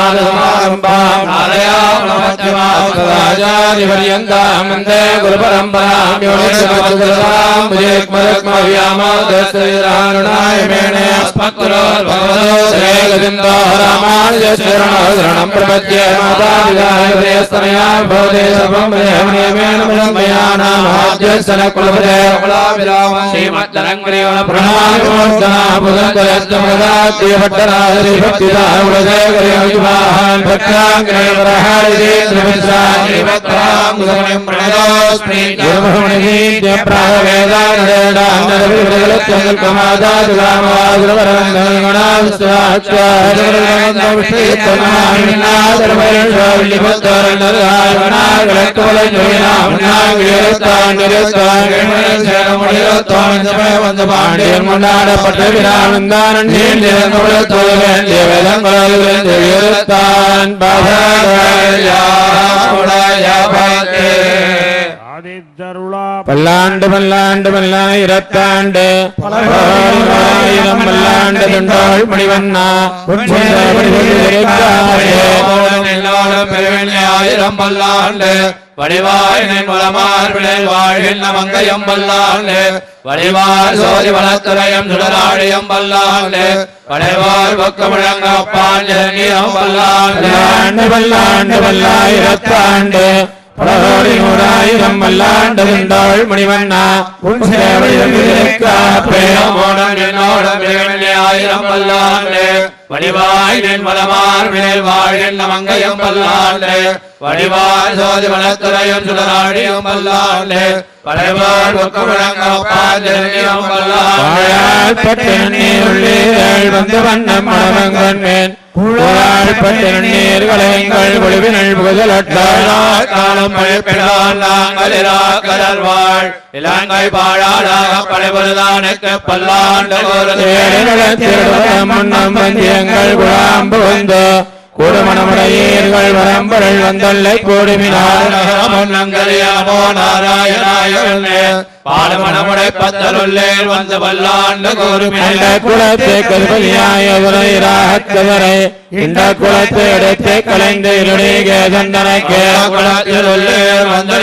ലക്ഷ്മീനാഥസമാരംഭാം ആലയാമനമധ്യമാചാര്യപര്യന്താം വന്ദേ ഗുരുപരമ്പരാം യോനിഷമദ്ഗതാം ഭുജേക്മരക്മവ്യാമാദസ്തൈരാണായ മേണേ അസ്മത്കുലോർഭവതോ ശ്രീഗതിന്ദോ രാമാനുജരണം പ്രപദ്യേ മാതാപിതായ പ്രിയസ്തനയാ ഭവതേ സർവം പ്രേമേണ മയാ നാമാദ്യസന കുലപതേ കമലാവിരാമ महान् भक्ताङ्ग्रहरिदेन्द्रविशालिवत्राङ्गुदमणिं प्रणयोऽस्मि பாண்டியர் முன்னாட பட்டு விராமந்தான நீண்ட விரானந்தான் வேதங்குளத்தான் ஆதித்தருளா பல்லாண்டு பல்லாண்டு பல்லாயிரத்தாண்டு ஆயிரம் பல்லாண்டு தொண்டாள் மணிவண்ணா ஆயிரம் பல்லாண்டு. வடிவாய் நின்மலமார் வாழ்கின்ற மங்கையம் பல்லாண்டு. வடிவார் சோதி வளத்துறையம் சுடராடியம் பல்லாண்டு. வளைவார் பக்கமிழங்க முழங்க பாஞ்சனியம் பல்லாண்டு. பல்லாண்டு பல்லாண்டு பல்லாயிரத்தாண்டு. பலகோடி நூறாயிரம் பல்லாண்டு தொண்டாள் மணிவண்ணா உன் ஆயிரம் பல்லாண்டு வடிவாய் நின்மலமார் விளைல் வாழ்கின்ற மங்கையம் பல்லாண்டு. வடிவாய் சோதி வளத்துறையம் சுடராழியம் பல்லாண்டு. நீருள்ளீர்கள் வந்து வண்ணம் மணமங்கண்மேன் வாழாழ்பட்ட நீர்களங்கள் ஒளிவினல் புகழட்டாள் காலம் பழிப்பிடான் நாங்கள் கடல் வாழ் இலங்கை பாழாடாக படைபொருதானுக்கு பல்லாண்டு மன்னம் வந்தியங்கள் குழாம்பு வந்து. கூடுமணமுடையீர்கள் வரம்பொருள் வந்தல்லை கூடுமினார். நாராயணாயவனே. பாலமணமுடை பத்தருள்ளேர் வந்து பல்லாண்டு அந்த கூறுமில்லை குலத்தை கருபதியாய உரையிராகத்தவரை இந்த குலத்தை எடுத்து கலைந்து இருடைய தந்தனைக்கே குலத்திலுள்ளேர் வந்து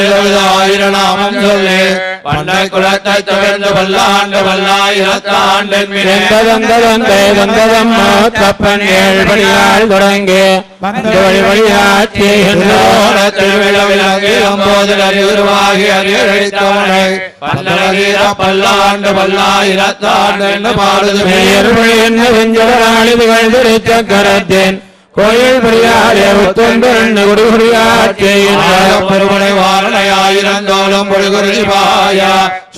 ஆயிரம் நாமம் சொல்லி. பண்டை குலத்தை தவிர்த்து பல்லாண்டு பல்லாயிரத்தாண்டின் தந்ததந்ததந்தே தந்ததம் தப்பன் ஏழ்படியால் தொடங்கி. வந்து வழி வழியாட்சி பல்லாண்டு பல்லாயிரத்தாண்டு என்று பாடுது என்ன கரத்தேன். கோயில் பிரியாரே பெருமனை வாரணையாயிரந்தோளும் பொழுகுருதிபாய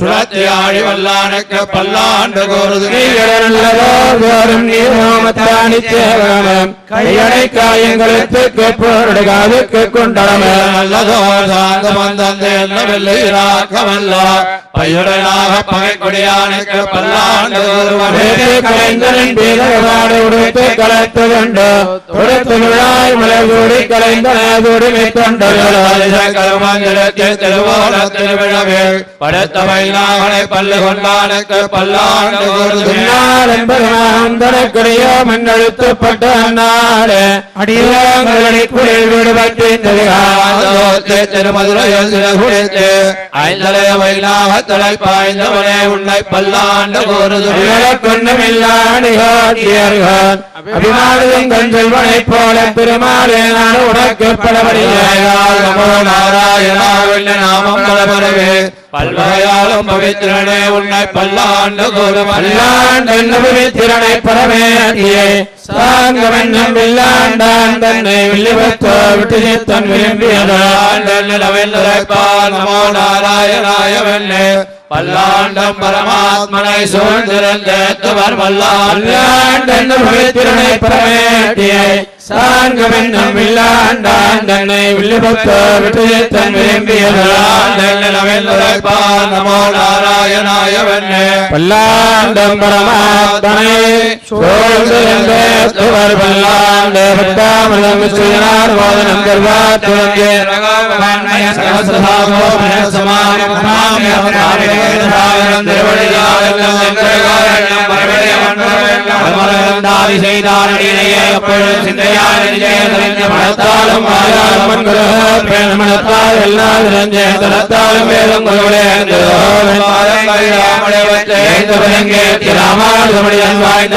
சுழத்தி ஆழி வல்லானுக்கு பல்லாண்டு கோருது. நீங்களும் நீரோமத்தானி சேவகம் கையடை காயங்களுக்கு கேட்போருடைய காதுக்கு கொண்டடமே. நல்லதோ சாந்த மந்தந்தே வெள்ளை இராக்கமல்ல பையுடனாக பகை கொடியானுக்கு பல்லாண்டு கலைந்தனின் பீதகவாடு உடுத்து கலைத்து கொண்டு உடுத்து விழாய் மலைகூடி கலைந்தனதோடு படுத்தவைநாகனை பல்லு கொண்டானுக்கு பல்லாண்டு என்பதற்குரிய மண்ணெழுத்தப்பட்ட நாடு அடியாங்களை குளிர் விடுபட்டு உன்னை பல்லாண்டு அபிமானியம் கஞ்சல்வனை போல பெருமாளே நான் உனக்கு நமோ நாராயணாவின் நாமம் பலபரவே பல்வாயாலும் பவித்திரனே உன்னை பல்லாண்டு கூறும் கோருமல்லாண்டு திறனை பரமேட்டியே சாங்கமென்னும் வில்லாண்டான் தன்னை வில்லிபத்தோ விட்டு தன் விரும்பியதான் நமோ நாராயணாய வெண்ணே பல்லாண்டம் பரமாத்மனை சூழ்ந்திருந்தவர் அல்லாண்டென்ன பவித்திரனை பரமேட்டியை சாங்கமென்னும் வில்லாண்டான் தன்னை வில்லிபத்தோ விட்டு விரும்பியதான் நமோ நாராயணாய வெண்ணே பல்லாண்டம் பரமாத்மனை சூழ்ந்திருந்தவர் பல்லாண்டு பட்டாமிரம் കർമ്മരന്താതി ചെയ്താരണീനയെ എപ്പോഴും ചിന്തയാലും நிறைஞ்சே தனத்தாலும் வேதம் குருவிலே ராமானுஜமணியன் வாய்ந்த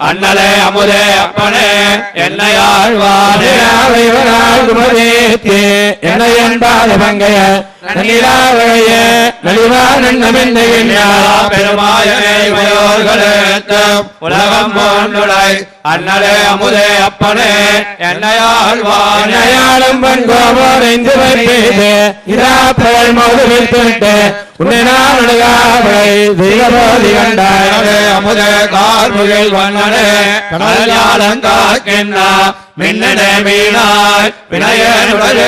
அண்ணலே அமுதே அப்பனே என்னை ஆழ்வானே என்னை அன்பாத பங்கைய நன்னிலாவையே நலிவானந்தமென்னையின்னா பெருமாயனே உலகம் போன்றுடாய் அண்ணலே அமுதே அப்பனே என்னை ஆழ்வானே அன்னையாளும் பண்கோமோரைந்து வைப்பேது இதா புகழ் மௌதுவில் தொட்டு உன்னை நான் அணுகாவை தெய்வபோதி கண்டாய். அமுதே கார்முகில் வண்ணனே கடலாளம் காக்கின்றா மின்னனே மீனாய் வினயனுடைய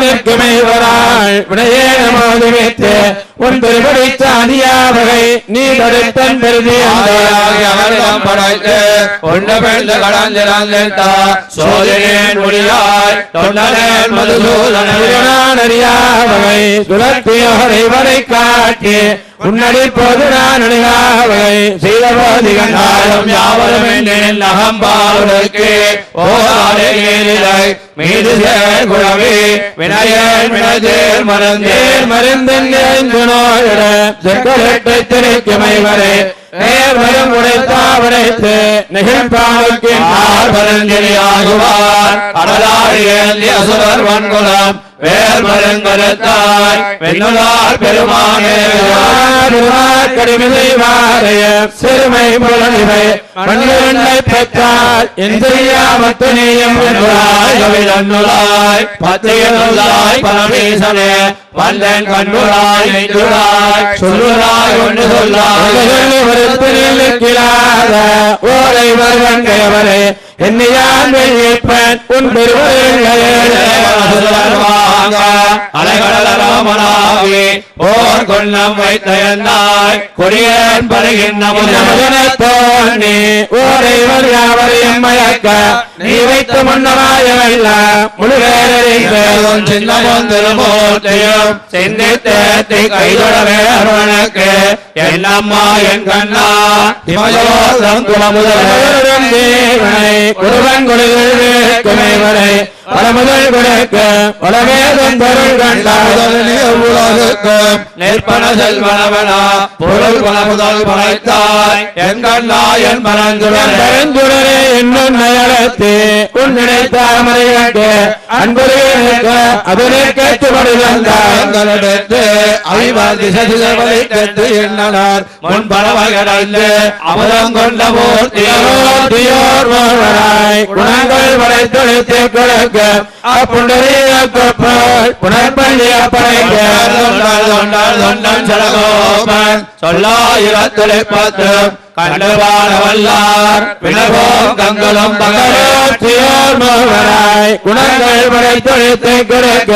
நிற்குமை வராள் வினையே நமது வைத்து உன் பெருபடி சாதியாவகை நீ தடுத்தன் பெருதி அவர்தம் படைத்து ஒன்று பெண்ணு கடந்திருந்தா சோதனேன் முடியாய் தொண்டனேன் மதுசூதனே அறியாவகை சுழத்தியோரை வரை காட்டி உன்னடி போது நான் அணுகாவகை செய்த போதி கண்டாலும் யாவரும் என்னில் அகம்பாவுக்கு ஓராலே மீது சேர் குழவி வினயன் வினதேர் மருந்தேர் நேர் மருந்தன் நோயிட செக்கலட்டை திரைக்குமை வரை நேர்வரும் வரும் நிகழ்பாவுக்கு நெகிழ்பாவுக்கு ஆர்வரஞ்சலியாகுவார் அடலாடிய அசுரர் வன்குலம் வேர் மருங்கலத்தாய் வெண்ணுளார் பெருமானே கடிமிதை வாரைய சிறுமை புலனிவை மண்ணிலை பெற்றால் செய்யாமத்து நீயும் கவிழன்னுளாய் பத்தியனுள்ளாய் பரமேசனே வந்தன் கண்ணுளாய் நெஞ்சுளாய் சொல்லுளாய் ஒன்று சொல்லாய். வருத்திருக்கிறாத ஓரை வருவன்கையவரை என்னையான் வெள்ளிப்பன் உன் அலைகடலராமனாகி போர் கொல்லம் வைத்த என்னாய் கொடியேன் பருகின்ற தோன்றி ஓரை வருவரையும் மயக்க நீ வைத்த முன்னமாயவல்ல முழுவேறிந்த சின்னமும் திருமூர்த்தியும் கைதொடவே அருணனுக்கு. என்னம்மா என் கண்ணா? தேவனை குருவன் கொடுக்குமை வரை பலமுதல் கொடுக்க பலவேதம் பொருள் உலகுக்கும் நிற்பன செல்வனவனா பொருள் பலமுதல் படைத்தாய். என் கண்ணா என் மறந்துடன் பரந்துடரே என்னும் நயலத்து உன் நினைத்தாமரை கண்டு அன்புரைக்க அதனை கேட்டுபடி வந்தார் எங்களிடத்து ஐவர் திசை திசைவழிக்கத்து எண்ணனார். முன் பரவகடந்து அமுதம் கொண்ட மூர்த்தியோர் தியோர் மோகராய் குணங்கள் படைத்தொழித்து கொடுக்க அப்புண்டரீரக்கப்போல் புனர்பள்ளிய படைக்க தொண்டார் தொண்டார் தொண்டன் சடகோபன் சொல்லாயிரத்துளை பத்து கண்டுபாட வல்லார் வினவோம் கங்களும் பகலோர் தியோர் மோகராய் குணங்கள் படைத்தொழித்து கொடுக்க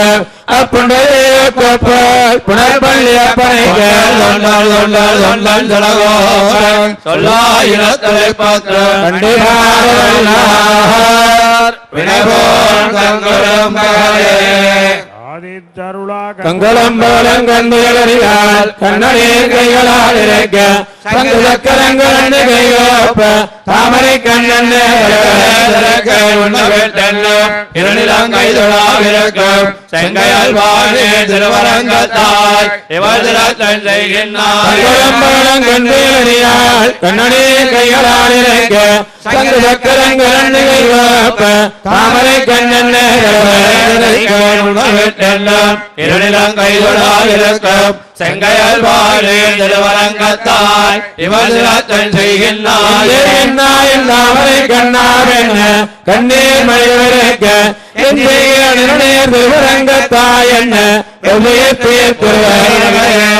வினவோம் கங்களும் கங்குளம்போலம் கண்டுகளில் கண்ணனே கைகளால் இறைக்க சங்கு சக்கரங்கள் தாமரை கண்ணன் செங்கையால் வாழே திருவரங்கத்தாய் இவர் திறத்தன் கண்ணனே கைகளால் இறைக்க சங்கு சக்கரங்கள் கைகோப்ப தாமரை கண்ணன் இருக்கும் செங்கையால் வாழே திருவரங்கத்தாய் திறத்தன் செய்கின்றார் தாமரை கண்ணாவென்ன கண்ணீர் மழைவிருக்க என் நேர் திருவரங்கத்தாய் என்ன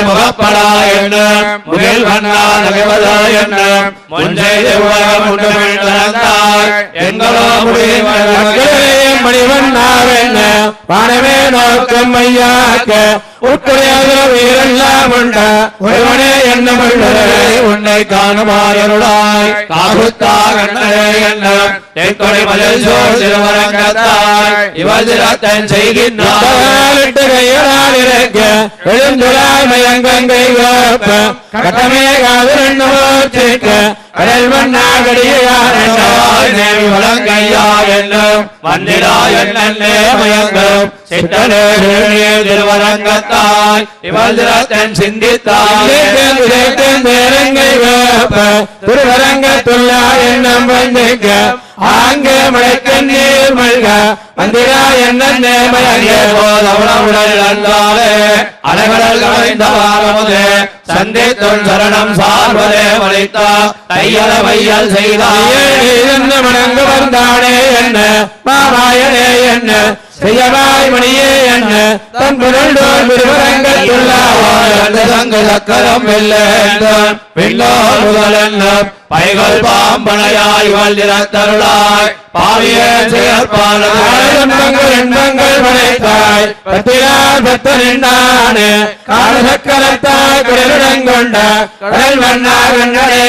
முகப்படா என்ன முகில் வண்ணா நகைவதா என்ன எங்களோ மணிவண்ணாவென்ன பானமே நோக்கம் ஐயாக்க உட்குறையாக வீரெல்லாம் உண்ட ஒருவனே எண்ணமுள்ள உன்னை காணுமாயருளாய் காகுத்தா கண்ணே என்ன மதில் சோழ் திருவரங்கத்தாய். இவள் திறத்தன் கையலால் இருக்க எழுந்துராய் மயங்கங்கை கட்டமே கடல் நேவி என்னும் என்னே மயங்கும். திருவரங்கத்தாய் இவள் சிந்தித்தாய் நேரங்கை கோப்ப வந்துக்க ஆங்க மழைக்கண் நீர் மல்க வந்திரா என்ன நேமயங்கே அலைகடல் கலைந்த வாரமுதே சந்தித்துள் சரணம் சார்வதே வளைத்தா தையல வையல் செய்தாயே என்ன மணங்கு வந்தானே என்ன மாமாயனே என்ன செய்யவாய் மணியே என்ன தன் புரண்டோர் சக்கரம் பைகள் பாம்பனையாய் வல்லிரத்தருளாய் பாவிய இன்பங்கள் இன்பங்கள் படைத்தாய். பத்திரார் பத்து நின்றானே. காலசக்கரத்தாய் கடலுடங்கொண்ட கடல் மன்னா கண்ணனே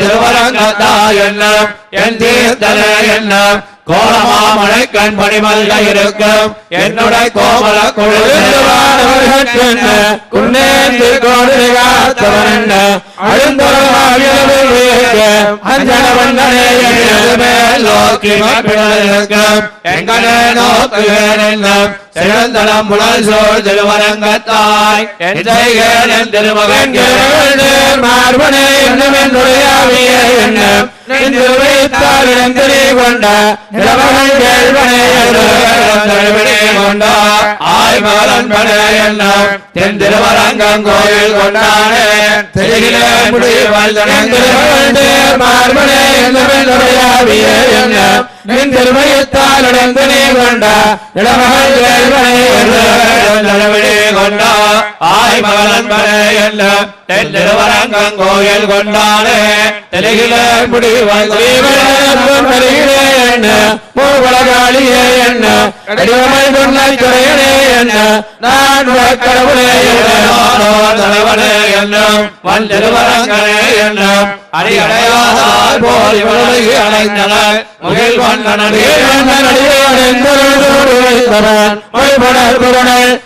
திருவரங்கத்தாய் என்னும் என் தீர்த்தனே கண் பணிமல்க இருக்கும். என்னுடைய கோமல எழுந்துவானவர்கட்கென்ன குன்னேந்து கோடு காத்தவன் அழுந்தொருமாவியலுக்கு அஞ்சன வந்தனே எங்கனே நோக்குகிறேன் சிறந்தளம் புலல் சோழ் திருவரங்கத்தாய். என் திருமகன் மார்பனே என்னுடைய இடந்திரி கொண்ட தென் திருவரங்கம் கோயில் கொண்டானே. முடிவாள் மார்பனே என்னுடைய ஆவியே என்ன நின்று வைத்தால் இடந்திரி கொண்ட நிலமகள் கேள்வனே கொண்டா ஆய் மகளன் படை என்னும் தென் திருவரங்கம் கோயில் கொண்டானே. தெலுகில முடிவாள் மூவலகாளியே என்ன? துறையனே என்ன? நான் கடவுளே தலைவனே திருவரங்கனே போல் இவளுக்கு அடைந்தனர். முகில்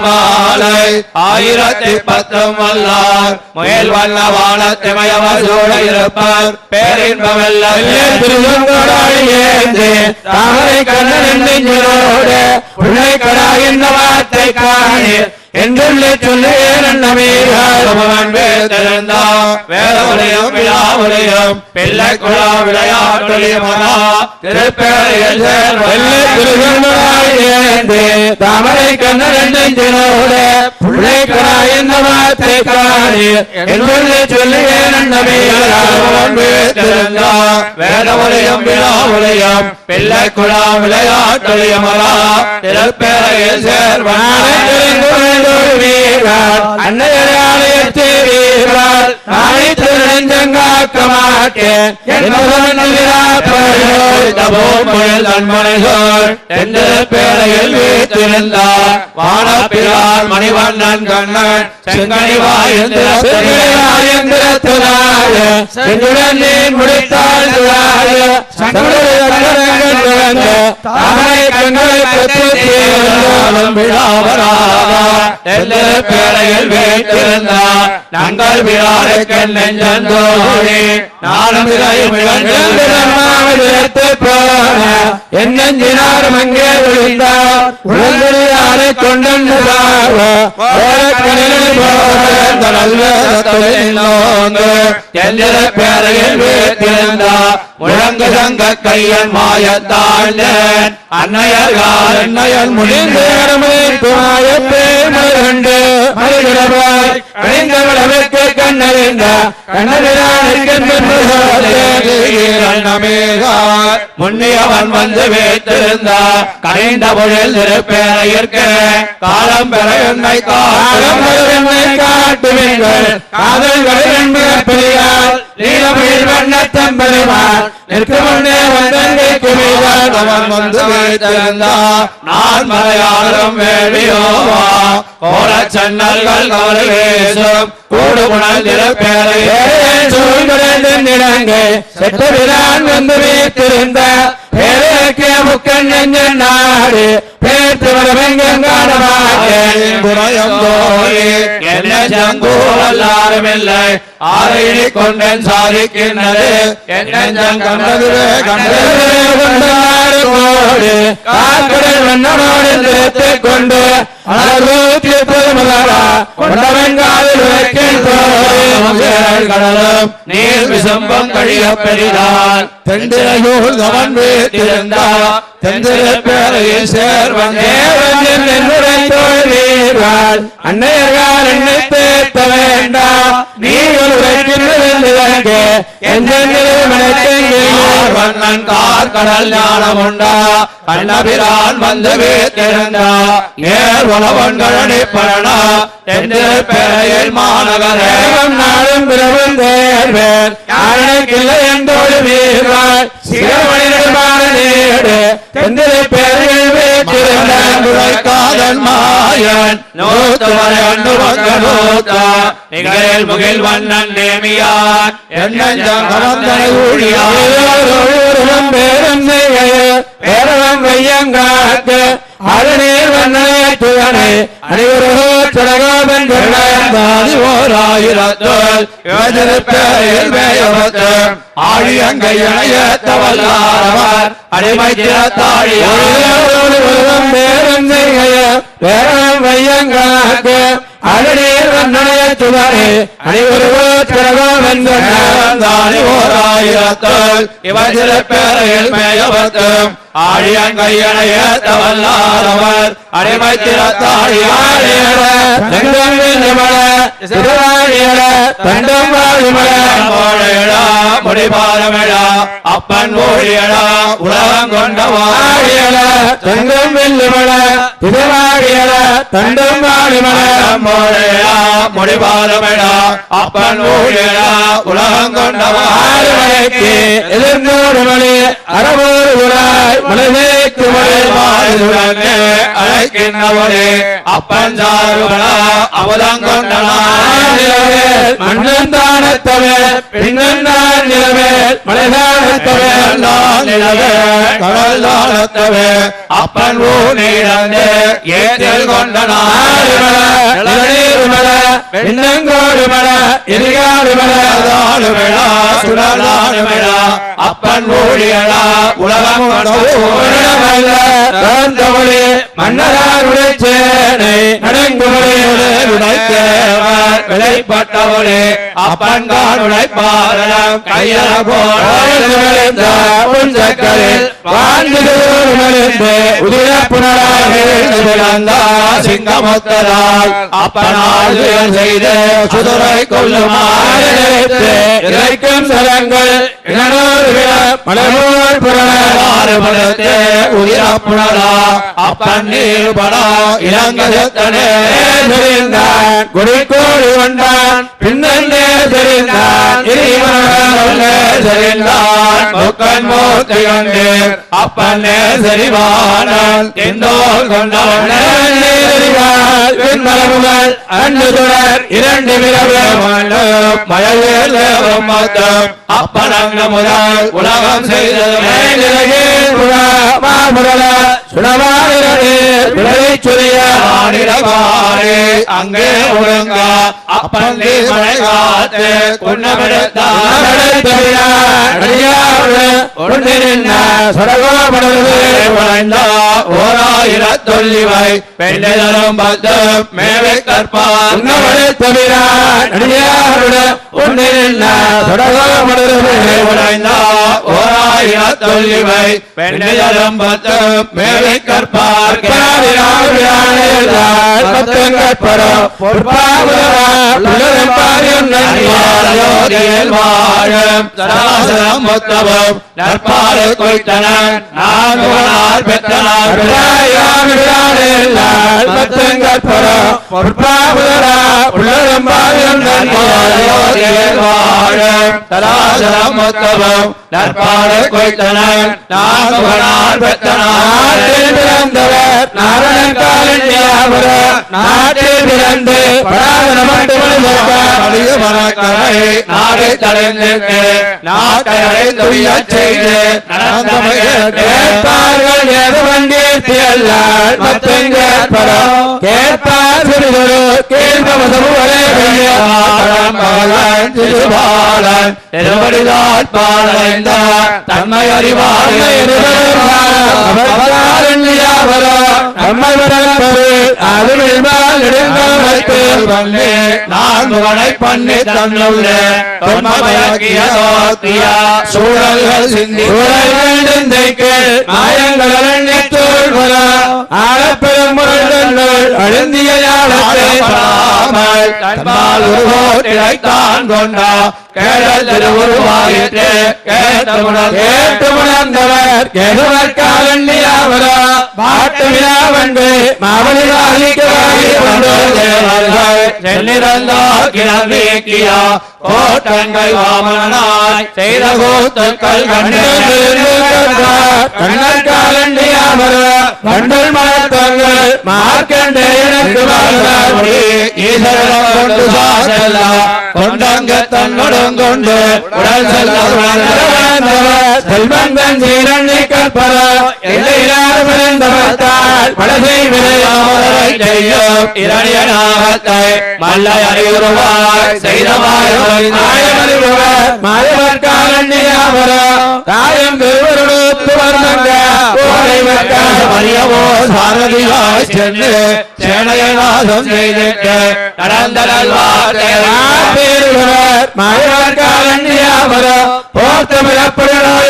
மாலை. ஆயிரத்தி பத்தும் வல்லார் முயல் வண்ண வாழத்திமையவசோட இருப்பார். பேரின்பமெல்லாம் தாமரை கண்ணன் பிள்ளை கடா என்ன வார்த்தை காணே என்றுள்ள சொல்லுவேன் அண்ணமீர்கள் வேதமுடையும் விழாவுடையும் பிள்ளை குழா விளையாட்டுடையமனா திருப்பேரையில் தாமரை கண்ணன் நெஞ்சோடு பிள்ளை கடா என்ன வார்த்தை காணே என்றுள்ள சொல்லுவேன் அண்ணமீர்கள் வேதமுடையும் விழாவுடையும் பிள்ளை குழா விளையாட்டுடையமனா திருப்பேரையில் சேர்வான அன்னையராலயத்தேவீர்கள் மாட்டேன் புயல் நன்மனைசோர் என்று பேரையில் வீட்டிருந்தார் வானப்பிரார் மணிவண்ணன் கண்ணன் செங்கனி பேரையில் வீட்டிருந்தார் நாங்கள் விழாவுக்கு நெஞ்சந்தோழி நானும் என்னஞ்சினாரும் விழுந்தார் உழந்தறியாரை கொண்டு முழங்கு சங்க கையன் மாயத்தாழ்ந்தேன் அன்னையர்கள் அன்னையன் முடிந்து துணாயப்பே மலர்கண்டு கண்ணறிந்த முன்னியவன் வந்து வைத்திருந்த கரைந்த பொழில் திருப்பேரையிற்கு காலம் பெற என்னை காலம் நீலமயில் வண்ணத்தம் பெருமான் நிற்கும் முன்னே வந்தங்கை அவன் வந்து நான் மலையாளம் வேடியோவா கோல சன்னல்கள் கவலை வேசும் கூடு திருப்பேரையே நிலங்கை செட்டவிரான் வந்து வைத்திருந்த பேரக்கிய முக்கன் நெஞ்ச நாடு பேர்த்து என்ன சங்கூழல்லாரும் இல்லை ஆரையினை கொண்டேன் சாதிக்கின்றது காக்கடல் நிறுத்திக் கொண்டு கொண்டவன் வைக்கின்றோம் கடலும் நீர் விசம்பம் கழிய பெரிதான் என்னுடைய அன்னையர்கள் என்னை பேத்த வேண்டாம் நீங்கள் உரைக்கின்றதற்கு எந்த நிலைமனத்தெங்கே கார் கடல் ஞானம் உண்டா? கண்ணபிரான் வந்து வீட்டிருந்தா நேர் உழவன்களி பரணா தென்திர பேரையில் மாநகரே நாளும் பிறவும் தேர்வேன் யாருக்கில்லை வீர்கள் நேடு தெந்திரை காதல் மாயன் நூத்து வரை நிகழில் முகில் வண்ணன் நேமியார். என்னஞ்சம் கவந்தனை ஊழியான் பேரும் பேரவம் அருநீர் வண்ணனை அனைவரோ சடகோபன் தாதி ஓர் ஆயிரத்துள் பேரையில் மேயவத்து ஆழி அடிமை திறத்தாழியார் ஒருவன் பேரும் பேரவம் வையங்காக்க அருநீர் வண்ணனைய துவரே அனைவரோ ஓர் இவற்றில் ஆழியன் கையணையத்த அடிமை திறத்தாழியார் அப்பன் ஓழியடா உலகம் கொண்டவா தங்கம் வெல்லுமல திருவாடியல தண்டம் வாழிமல மோழையடா அப்பன் ஓழியடா உலகம் கொண்டவா ஆறுமலைக்கு எதிர்நூறு மணி அறமூறு குழாய் மலைவேக்கு வாழ்வுடனே அழைக்கின்றவரே அப்பன் சாருவனா மண்ணந்தானத்தவே பின்னந்தான் நிலவே மலைதானத்தவே பின்னன் நிலவே நிலவேல் மலைதானத்தவே கடல் தானத்தவே அப்பன் ஊனிடந்து ஏற்றில் கொண்டனா பின்னங்கோடு மல எரிகாடு மல தாழுமிழா அப்பன் ஊழியடா உலகம் கொண்டவோ மன்னராருடைய சேனை உடைத்தேவர் விளைப்பட்டவளே அப்பன் தான் கையல போல புஞ்சக்கரில் வாழ்ந்து உதிர புனராக சிங்கமுத்தரால் அப்பனால் துயர் செய்து சுதுரை கொள்ளுமாறு இறைக்கும் மலர்மோர் மாறுபடுத்தே உயிரப்புணரா அப்பன் படா இளங்கதத்தனே புறநான் குடிக்கோடி கொண்டான் பின்னே தெரிந்தான். சரிந்தான் முக்கன் மூர்த்தி கண்டு அப்பன்னே சரிவானன் இந்தோல் கொண்டவனே அன்று தொடர் இரண்டு மழையில் அப்பனங்க முதல் உலகம் செய்தது மாமுரல சுடவானிரே விளைவை சொல்லிய ஆனிடவாரே அங்கே ஒழுங்க அப்பந்தி மழை காத்து ஓராயிரத்தொல்லிவை பெண்ணெதரும் பத்து மேவை கற்பார் உன்னில் தொடர்பு உடைந்தார் ஓராயிரத்துள் இவை பெண்ணிலும் பத்து மேலை கற்பார் வாழும் சராசரம் மொத்தமும். நற்பாடு கொய்த்தனன் நான் புகழார் பெற்றனார் வாழும் சராசரம் மொத்தமும். நற்பாடு கொய்த்தனன் நான் புகழார் பெற்றனார் நாரணன் நாட்டில் பிறந்து நாடு தடைந்திருக்கு நாட்டை அடைந்துயச் செய்து நடந்தமைகள் கேட்பார்கள் எது வண்டியேற்றி அல்லால் மத்தம் கேட்பரம் கேட்பார் சிறிதொரு ஒரே பகவான் திருபாலன் திருவடிதால் பாலடைந்த தன்மை அறிவார்கள் நான் முகனை பண்ணி தன்னுள்ளே. தோத்தியா சூழல்கள் சிந்தி. ஆழப்பெருமுறை தன்பால் உருவோட்டிலைத்தான் கொண்டா. கேடல் திருவுருவாயிற்று கேட்டமுடன் கேட்டு உணர்ந்தவர் கெடுவர் காலண்டியாவர பாட்டு விழாவண்டு மாவழி கோட்டங்கள் வாமனாய் செய்த கூத்துக்கள் மலத்தங்கள் மார்க்கண்டேயனுக்கு கொண்டு சாசல்லா கொண்டங்க தன்னுடன் கொண்டு உடல் செல்ல செல்வந்தன் சீரண்ணி கற்பர எல்லையிலார் பிறந்தவர்த்தால் பலசை விளையாமரை செய்யும் இரணியனாகத்தை. மல்லை அறிவுருவாய் செய்தவாய் மாயமறிவர் மாயவர் காலண்டியாவர காயம் பெருவருடுத்து வர்ணங்க மரியவோ சாரதியாய் சென்று சேனையநாதம் செய்திட்டு நடந்த நல்வார்த்தை மாயவர் காலண்டியாவர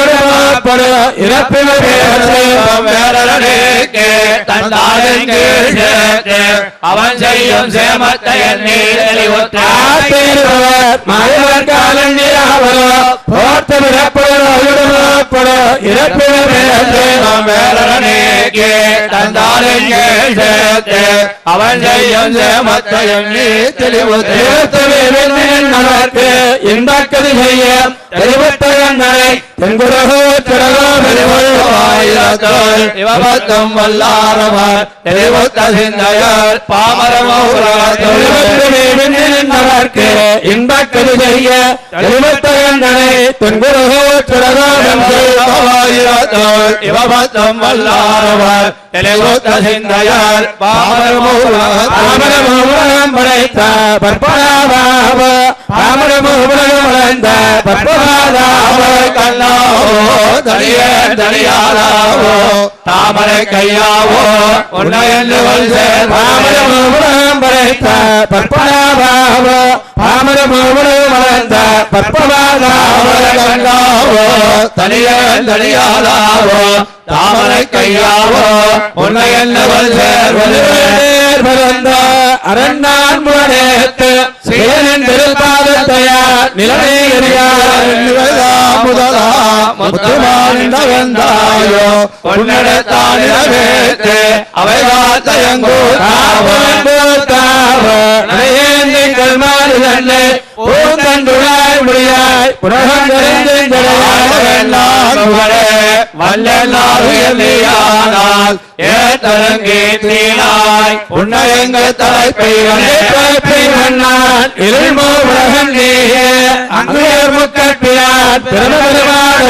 போர்த்தமிழப்படு இறப்பினர் வேடனுக்கு தன் அவன் செய்யும் சேமத்தை எண்ணி தெளிவுற்றார் அவன் செய்யும் இன்பக்கது செய்ய தென்குரகோ திரகோ இன்பக்கது செய்ய தெளிவுத்தகங்களை தென்குரகோ திரகோ இவபத்தம் வல்லாரவர் தெளிவுத்த சிந்தையர் படைத்த பற்பனாவாவ வளர்ந்த கண்ணாவோ தனிய தனியாராவோ தாமரை கையாவோ உன்னை என்று வல்சேர் பாமரமோகம் படைத்த பற்பனாவாவ பாமரமோகம் வளர்ந்த பற்பனாதாவ கண்ணாவோ தனிய தனியாராவோ தாமரை கையாவோ உன்னை என்று வல்சேர் பிறந்த அரண்ணான் முரணேத்து சேனன் திருப்பாதத்தையார் நிலனை முதலா முத்துமாண்டவந்தாயோ உன்னிடத்தான் இரவேத்து அவை காத்தயங்கோ பூந்தண்டுழாய் முடியாய் வல்லெல்லாருயர்ந்தால் ஏத்தரங்கே தீனாய் உன்னை எங்கள் தலைப்பை இருமோ உலகன் நீயே. அங்குயர் முக்கற்பியார் பெருமருமான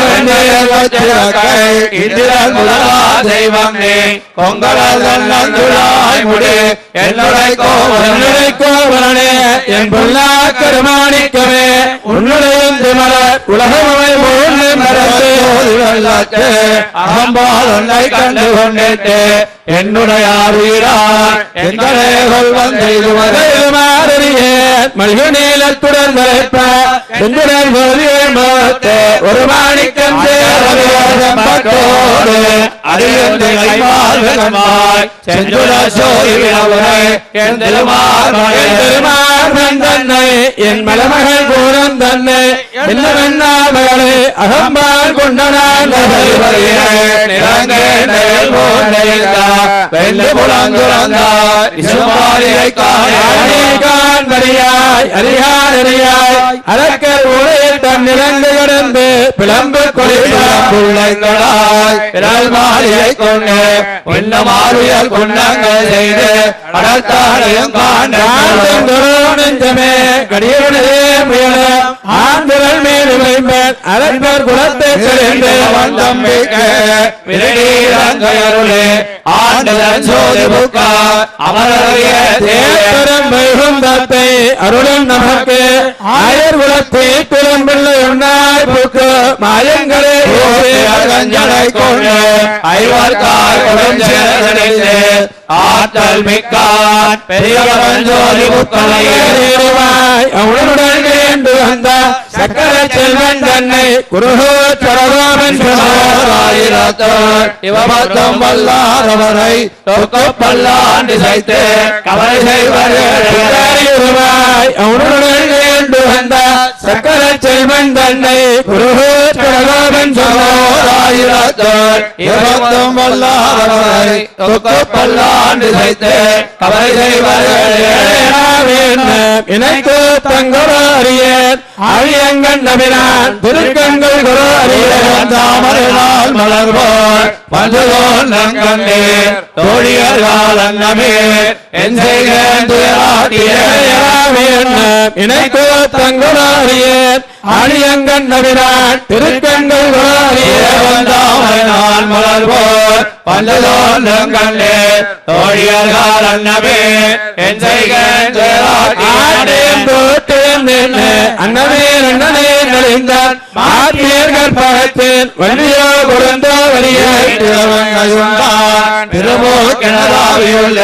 இந்திரன் முதலா தெய்வம் நீ. கொங்கலாய் முடி. என்னுடைய கோவலனே என் பொல்லா கருமாணிக்கமே உன்னுடைய மலர் உலகமை முழு மரத்து அகம்பால் உன்னை கண்டு கொண்டிட்டு என்னுடைய உயிரான் எங்களை கொள்வன் செய்துவதே மாறியே மல்கு ஒரு மாணிக்கம் என் சோதி என் திருமார்மனே திருமார்மன் தன்னை என் மலமகள் கூறம் தன்னை என்ன வெண்ணா மகளே அகம்பால் கொண்டனான் அறக்கர் உடையில் தன் நிலந்து கடந்து பிளம்பு பிள்ளைங்களாய் பிறல் மாலையை கொண்டு உன்ன மாறுயல் குண்டங்கள் செய்து அடத்தாலையும் நெஞ்சமே கடியவனே முயல ஆந்திரல் மேல் வைப்பேன் அறக்கர் குலத்தை தெரிந்து அவன் தம்பிக்கு அருளும் நமக்கு. ஆயர் குலத்தை பிறம்பிள்ளை உண்ணாய் புக்கு. மாயங்களே அகஞ்சனை கொண்டு. ஐவர்காய் கொடுஞ்சேரடைந்து ஆற்றல் மிக்கான் பெரியவன் ஜோதி புக்களை அவனுடன் கண்டு வந்த சக்கர செல்வன் தன்னை குருகோ சரவாமன் இவபத்தம் வல்லாதவரை தொக்க பல்லாண்டு சைத்து. கவலை செய்வார்கள் அவனுடைய வந்த சக்கர செல்வன் தன்னை குருகோ சரவாமன் ஆயிரத்தோர் இவபத்தம் வல்லாதவரை தொக்க பல்லாண்டு சைத்து கவலை செய்வார்கள் எனக்கு தங்குற அறியேன் அழியங்கன் நபினான் திருக்கங்கள் குரு அறியேன் தாமரையால் மலர்வோர். பஞ்சதோல் நங்கண்டேர் தோழியர்கள் அன்னமேர் என் செய்கிறேன் எனக்கு இணை அறியேன் அழியங்கன் நபினான் திருக்கண்கள் குரு அறியேன் தாமரையால் மலர்வோர் பஞ்சதோல் நங்கண்டேர் தோழியர்கள் அன்னமேர் என் செய்கிறேன் ஆடேம் தோட்டேம் நின்று அண்ணனே நலிந்தான் மாற்றியர் கற்பகத்தில் வள்ளியோ கொடுந்தோ வலியே திருமூக்கிணதாவியுள்ள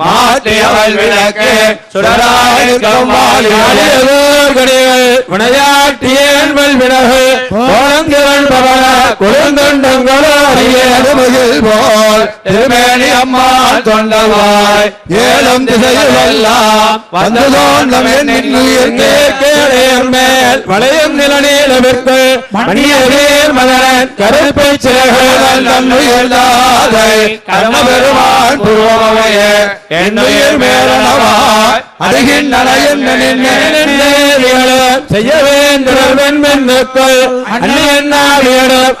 மாற்றியவள் விளக்கு சுடராயிருக்கும் விளையாட்டியன் வினகு கோணந்திரன் பவன கொடுந்தொண்டங்களோ மகிழ் போல். திருமேனி அம்மா தொண்டவாய் ஏழும் திசையில் எல்லாம் வந்து தோன்றமே மேல் வளையும் நிலநீளவிற்கு மணியவேர் மதனன் கருப்பை சிறகுகள் தன்னுயிர்தாதை கர்ம பெருமான் பூர்வமைய என்னுயிர் மேலனவாய் அருகின் என்ன செய்ய வேண்டுவன் மென்னுக்குள் அந்நியன்னாவியிடம்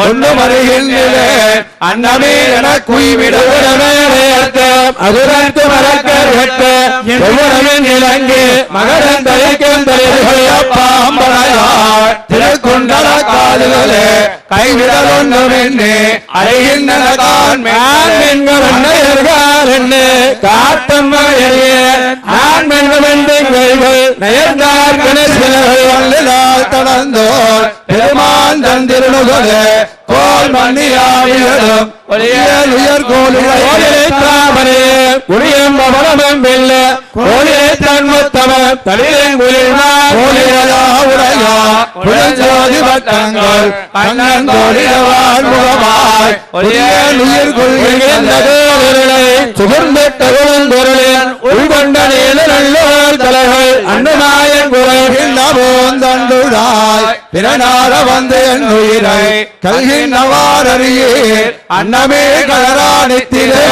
ஒன்று அன்னமே என குய்விடுவிடமே அதுரத்து மரக்கர் வெட்ட எவ்வளவின் இலங்கு பாம்பனையார் திருக்குண்டல காதுகளே கைவிடல் ஒன்றுமென்னே அருகின்றன காட்டம் ஆண் மென்கள் நயர்ந்தார் வள்ளிலால் தடந்தோர் பெருமான் தந்திருளுகளே கோல் மன்னியாவியலும் ஒளியல் உயர் கோலிலை தாமரே குடியம் வெல்ல. தன்முத்தம புலஞ்சோதி வட்டங்கள். முகமாய் ஒளியல் கொள்கின்றது உள்கொண்ட நீல நல்லோர் தலைகள். அன்னநாயன் குறைகின்ற தண்டுழாய் பிறனார வந்து என் உயிரை கல்கின்றவாரறியீர் அன்னமே கலராணித்திரே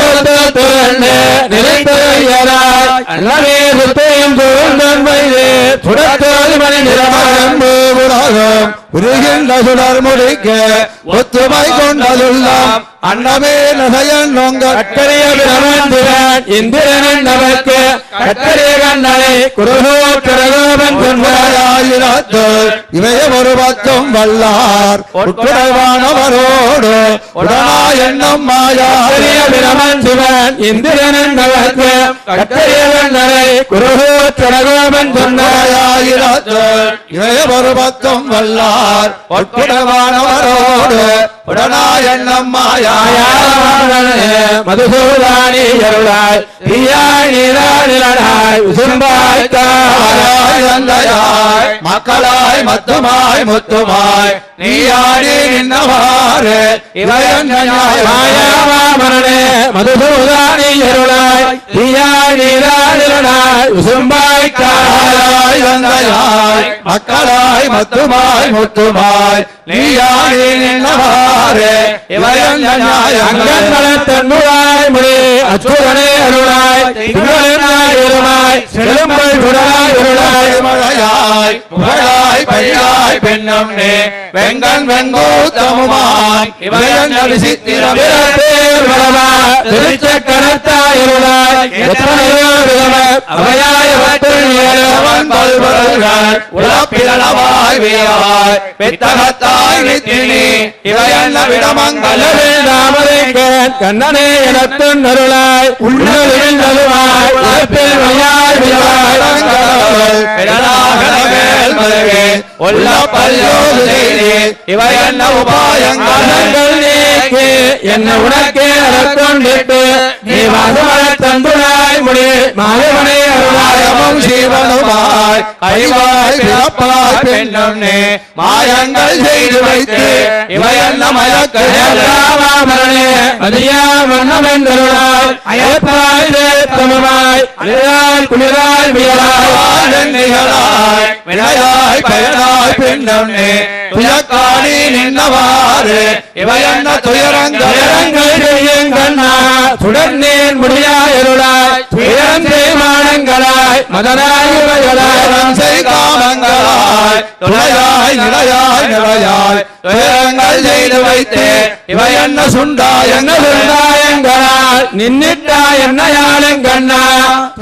உலகம். உருகின்ற சுடர் முடிக்க ஒத்துமை கொண்டதுள்ளாம். அன்னமே நகையன் நொங்க. அக்கரிய பிரமந்திரன் இந்திரன் நமக்கு. கட்டளை கண்ணனை குருகோற்றரகோபன் சொன்னார் ஆயிரத்து இவைய ஒரு பத்தும் வல்லார். உட்குடைவானவரோடு உடனா எண்ணம் மாயா. பெரிய பிரமன் சிவன் இந்திரன் நமக்கு. கட்டளை கண்ணனை குருகோற்றரகோபன் சொன்னார் ஆயிரத்து இவைய ஒரு பத்தும் வல்லார். மாயா மதுசூதானி அருளாய் மக்களாய் மத்துமாய் முத்துமாய் நீயாடி நின்னவாறு இவையன் மதுசூதானி அருளாய் பிரியாய் உசும்பாய் ஆயாய் தந்தையாய் மக்களாய் மத்துமாய் முத்துமாய் நீயாடி நின்னவாறு இவையன் அங்கங்களை முடி அச்சுதனே அருளாய் இருமாய் மழையாய் முகழாய் நே வெங்கன் வெங்கூத்தமுமாய் இவையன் சித்திரம் பேர் வளவா திருச்சக்கரத்தாய் எத்தனையோ விதம அவையாய் அவற்றுள் அவன் பல்வர்கள் உழப்பிலவாய் வியவாய். பெத்தகத்தாய் நித்தினி. கண்ணனே எனத்துன் அருளாய். உள்ளதில் நலுவாய் உழைப்பில் வையாய் விழவாய் மருகே உள்ள பல்யோது செய்தி உபாயங்கள். உனக்கு என்ன உனக்கு அறக்கொண்டிட்டு நீ வாசமர தந்துராய் முடி. மாயவனே அருளாயமும் சீவனுமாய் அறிவாய் பிறப்பாய் பெண்ணும் நே மாயங்கள் செய்து வைத்து இவையன்ன மயக்கமரணே ராமாமரணே அதியா வண்ணமென்றருளாய் அயப்பாய் தேத்தமுமாய் அழியாய் குளிராய் வியலாய் நிகழாய் விளையாய் பயனாய் பெண்ணும் நே துயக்காணி நின்னவாறு இவையன்ன துயரங்கள் சுடர்நீர் முடியாயருளாய் துயரம் செய்மானங்களாய் மதனாய் இவைகளாய் துயரம் செய் காமங்களாய் துணையாய் நிலையாய் நிலையாய் துயரங்கள் செய்து வைத்தே இவை என்ன சுண்டா என்ன சொல்றாயங்களால் நின்னிட்டா என்னையாளும் கண்ணா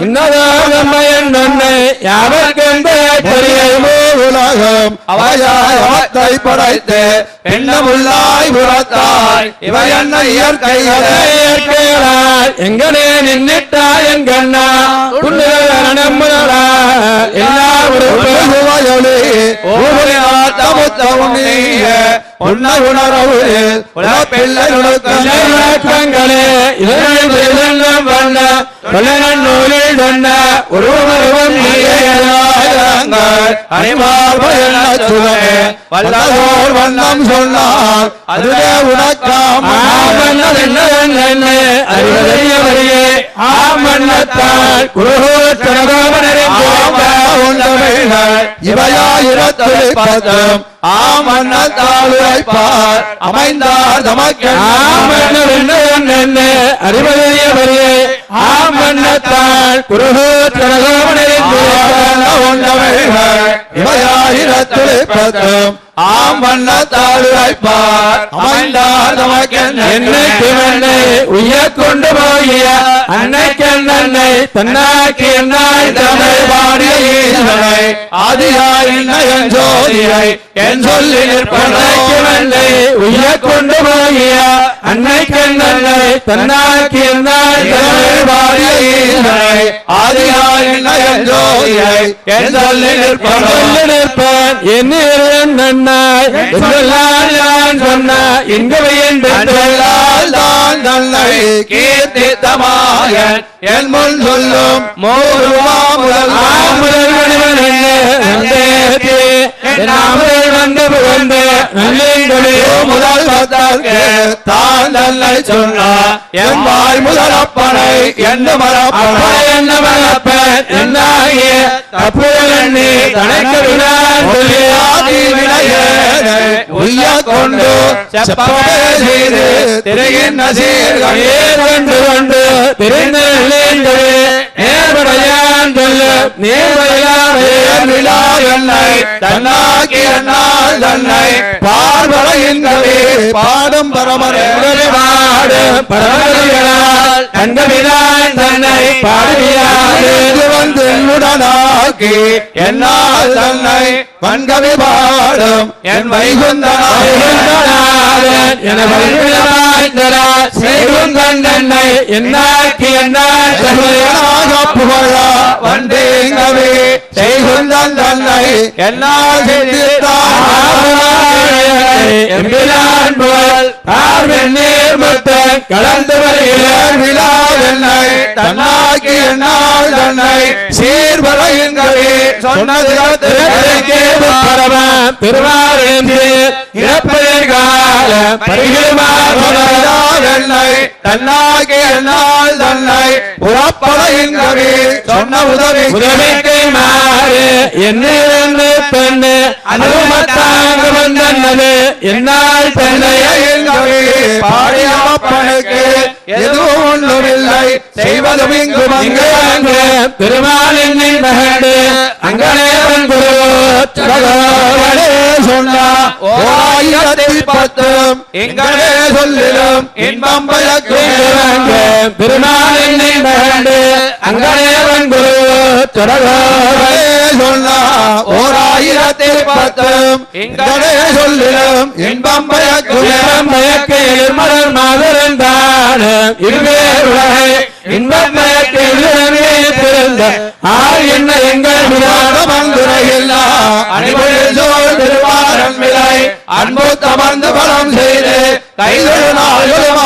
இன்னதோ நம்மையன் நொன்னை யாவர்க்கென்று தெரியுமோ உலகம் அவையாய் அவத்தை படைத்து பெண்ணமுள்ளாய் புறத்தாய் இவை என்ன இயற்கைகளே இயற்கைகளாய். எங்கனே நின்னிட்டா என் கண்ணா உன்னுதலா எல்லா உறுப்பும் சுவையொளி ஊழி நாட்டமுத்தவும் நீய உன்னை வல்லதோர் வண்ணம் சொன்னார் அதுவே அறிவதையே ஆமன்னத்தால் இவையாயிரத்துளை ஆமன்னத்தால் உழைப்பார் அமைந்தார் தமக்கென்ன அறிவதையே ஆமன்னத்தால் குருகோத்தரகோமனரின் இவையாயிரத்துளை பதம் ஆம் வண்ணத்தால் உழைப்பார் அமைந்தார் தமக்கென்ன. என்னைக்கு என்னை உயர் கொண்டு போகிய அன்னைக்கு தன்னாக்கி என்னாய் தமிழ் பாடிய ஈசனை. என் ஜோதியை என் சொல்லி நிற்பனை என்னை உயர் கொண்டு போகிய அன்னை தன்னாக்கி என்னாய் தமிழ் பாடிய ஈசனை ஆதியாய் என் ஜோதியை என் சொல்லி நிற்பனை என்ன நன்னாய் சொன்ன இங்கு தன்னை கீர்த்தித்தமாயன். என் முன் சொல்லும் மூருவா முதல் முதல் பத்தற்கு தான் தன்னை சொன்னார் என் வாய் முதலப்பனை என்று மரப்பனை? ஆதி வினையேனை உய்ய கொண்டு செப்பமே செய்து திரைகின்ற சீர்கள் கொண்டு சொல்ல. நேர்படையாவே விழா என்னை தன்னாக்கி என்னால் நாள் தன்னை பார்வரையின்றவே பாடும் பரமரே பாடு. பரமதிகளால் கண்கமிதான் தன்னை பாடுகிறாரு வந்து என்னுடனாக்கி என்னால் தன்னை வன்கவி பாடும் என் வைகுந்தனாய் வைகுந்தநாதன் என வைகுந்தமாய்ந்தரார் செய்குந்தன் தன்னை என்னாக்கி தன்னை புகழா வந்தேங்கவே செய்குந்தன் தன்னை என்னால் புகழ் பார்வன் நேர்மத்த கலந்து வருகிறார் விழாவென்னை தன்னாக்கி என்னால் தன்னை சொன்னது இறப்பதற் கால பரிகிருமார் தன்னாகி என்னால் தன்னை புறப்படையின்றவே சொன்ன உதவி உதவிக்கு மாறு. என்ன பெண்ணு வந்தது என்னால் பாடிய அப்பனுக்கு எதுவும் ஒன்றுமில்லை. செய்வதும் இங்கு அங்கு. பெருமாளின் அங்கனேவன் குரு ஓராயிரத்தி பத்தும் எங்களே சொல்லிலும். இன்பம் பயக்கும் பெருமாளின் மகண்டு அங்கனேவன் குரு சகோதரே சொன்னா ஓராயிரத்தி பத்தும் எங்களே சொல்லிலும். இன்பம் பயக்கும் மயக்கையில் மலர் மாதரந்தான் இருவேர் உலகை. இன்பம் பிறந்த ஆள் என்ன எங்கள் விலை அன்பு தமர்ந்து பலம் செய்து கைதொழு நாள்களும்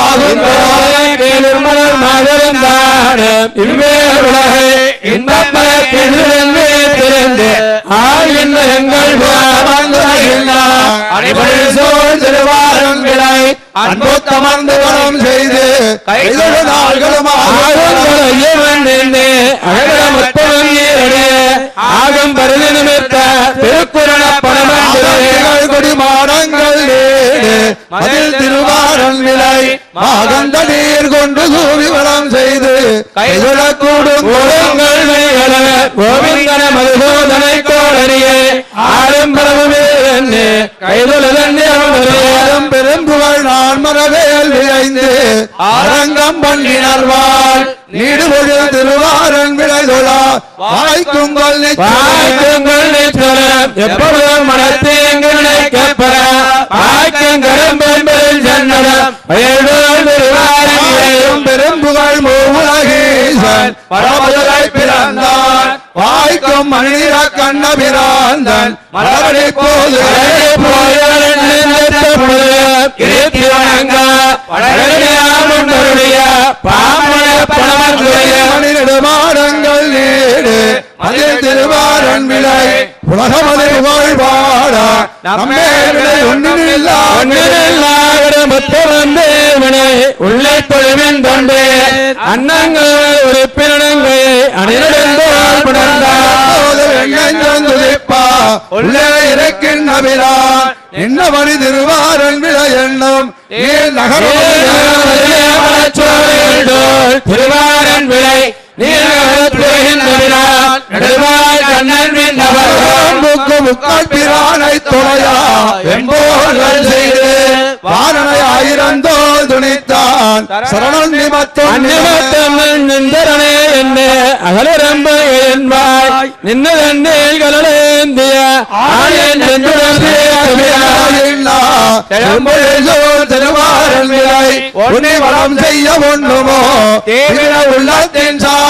அன்பு தமர்ந்து பலம் செய்து கைதொழு நாள்களும் ஆகும் பருதி நிமித்த திருக்குறள பணம் கொடி மாடங்கள் நீடு. மதில் திருவாரன் விலை மாகந்த நீர் கொண்டு சூவி வளம் செய்து. கைவிடக்கூடும் கோலங்கள் மெய்கள கோவிந்தன மதுபோதனை கோடரியே. ஆடும் பரவுமே கைதுலதன்யம் பெரும் புகழ் நான் மரவேல் விளைந்து. அரங்கம் பண்ணினர்வாள் நீடுபொழு திருவாரன் விளைதொழா. வாய்க்கும் வாய்க்குங்கள் நிச்சலம் ஜன்னலம் மூலகேசன் திருவாரியும் பெரும் பிறந்தான் வாய்க்கும் மணிர கண்ண பிராந்தன் மலரடி போது. மணிநெடுமாடங்கள் நீடு. அதில் திருவாரன் விலை. உலகமது பாட நம்மே விலை ஒன்றில்லா உள்ளே தொழுவின் தொண்டே அன்னங்கள் உறுப்பினங்களை அணிநடந்தோர் துதிப்பா உள்ளே இருக்கின்ற விழான் என்ன மணி திருவாரன் விலை எண்ணம். ஏன் நகரம் திருவாரன் விலை நெடுவாய் தொலையா எம்போர்கள் செய்து வாரணை ஆயிரந்தோல் துணித்தான் சரணன் நிமத்தம் நிந்தரனே என்ன அகலரம்ப என்பாய் கலலேந்திய ஆயன் திருவாரன் விலை வளம் செய்ய ஒண்ணுமோ உள்ளத்தின் சார்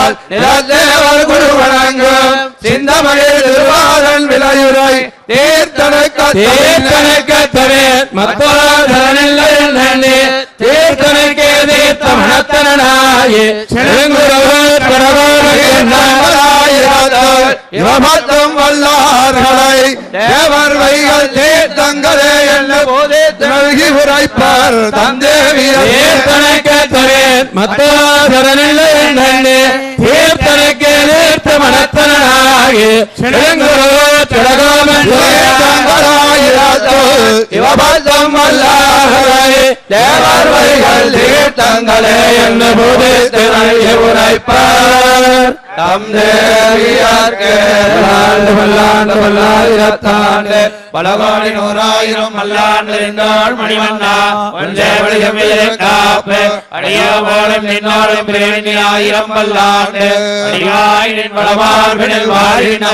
செய்கையால் நிலத்தேவர் குழு வணங்கும். சிந்தமணில் திருவாரன் விளையுரை. தேர்த்தனக்க தீர்த்தனக்கத்தவே. மத்தோதரனில்லை நன்னே. தீர்த்தனக்கே தீர்த்த மனத்தனாயே செழுங்குறவர் கடவுள் இவமத்தும் வல்லார்களை தேவர் வைகள் தீர்த்தங்களே என்ன போதே நல்கி உரைப்பார் தந்தேவியர் தீர்த்தனக்கு தொழில் மத்தோதரனில்லை நன்னே தீர்த்தனக்கு நீர்த்த மனத்தனாகி சிறங்குரு இவபத்தம் வல்லார்களை தேவர் வைகள் தீர்த்தங்களே என்ன போதே உரைப்பார் தம் பல்லாண்டு பலகோடி நூறாயிரம் மணிவண்ணா ஒன்றே வழிகமிலே காப்பு நின்னோடும் ஆயிரம் பல்லாண்டு நின்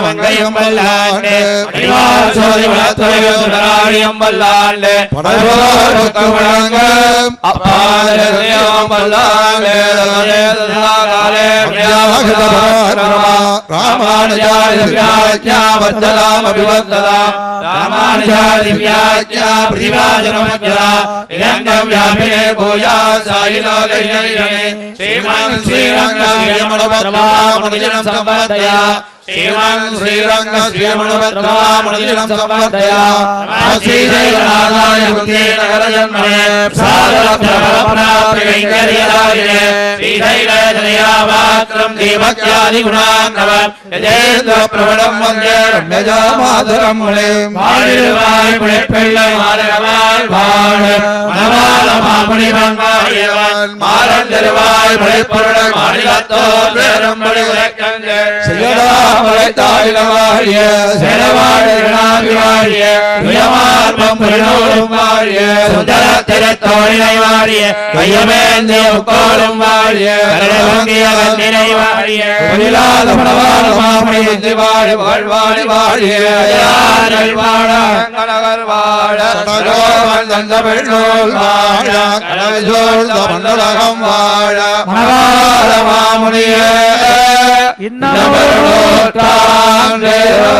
வங்கையும் பல்லாண்டு அடிவார் சோதி வளத்துறையும் சுடராழியம் பல்லாண்டு படைவோருக்கு வணங்கும் அப்பாதம் பல்லாண்டு ராமானுஜாய வியாக்கியா வத்தலாம் அபிவந்ததாம் ராமானுஜாதி வியாக்கியா பிரதிவாஜனமக்யா இலங்கம் வியாபினே பூஜா சாயிலோகயினே ஸ்ரீமன் ஸ்ரீரங்கம் ஸ்ரீரங்க ஸ்ரீமணவத்ரவாமனுஜனம் சம்பதயா ஸ்ரீதேவநாதாய குந்தே நகர ஜன்மனே சாரப்ரபலப்ராப்திகைங்கரியதாயினே ஸ்ரீதைலஜனயாவாத்ரம் தேவக்யாதி குணான்னவம் யஜேந்திர பிரபலம் வந்தே ரம்யஜாமாதரம் முனிம் வாழிடுவாய் பிழைப்பிள்ளை மாதகமாய் வாழ மணவாள மாமணிவன் வாழியவன் மாறன் திருவாய் பிழைப்பொருள் மாநிலத்தோர் பெரும்படி தாயிலவாழிய செலவாழி வாழிய உயமார்பம் பெருநூலும் வாழிய சுந்தர திருத்தோழினை வாழிய கையமேந்திய முக்கோளும் வாழிய கடலவங்கிய வந்தினை வாழிய பொருளாத மணவாள மாமணி வாழி வாழ்வாழி வாழிய வாழ கனகர் வாழ சடகோவன் தந்த பெண்ணோல் வாழ கடல் சூழ்ந்த மண்டலகம் வாழ மணவாள மாமுனியே இன்னமும் Tandera.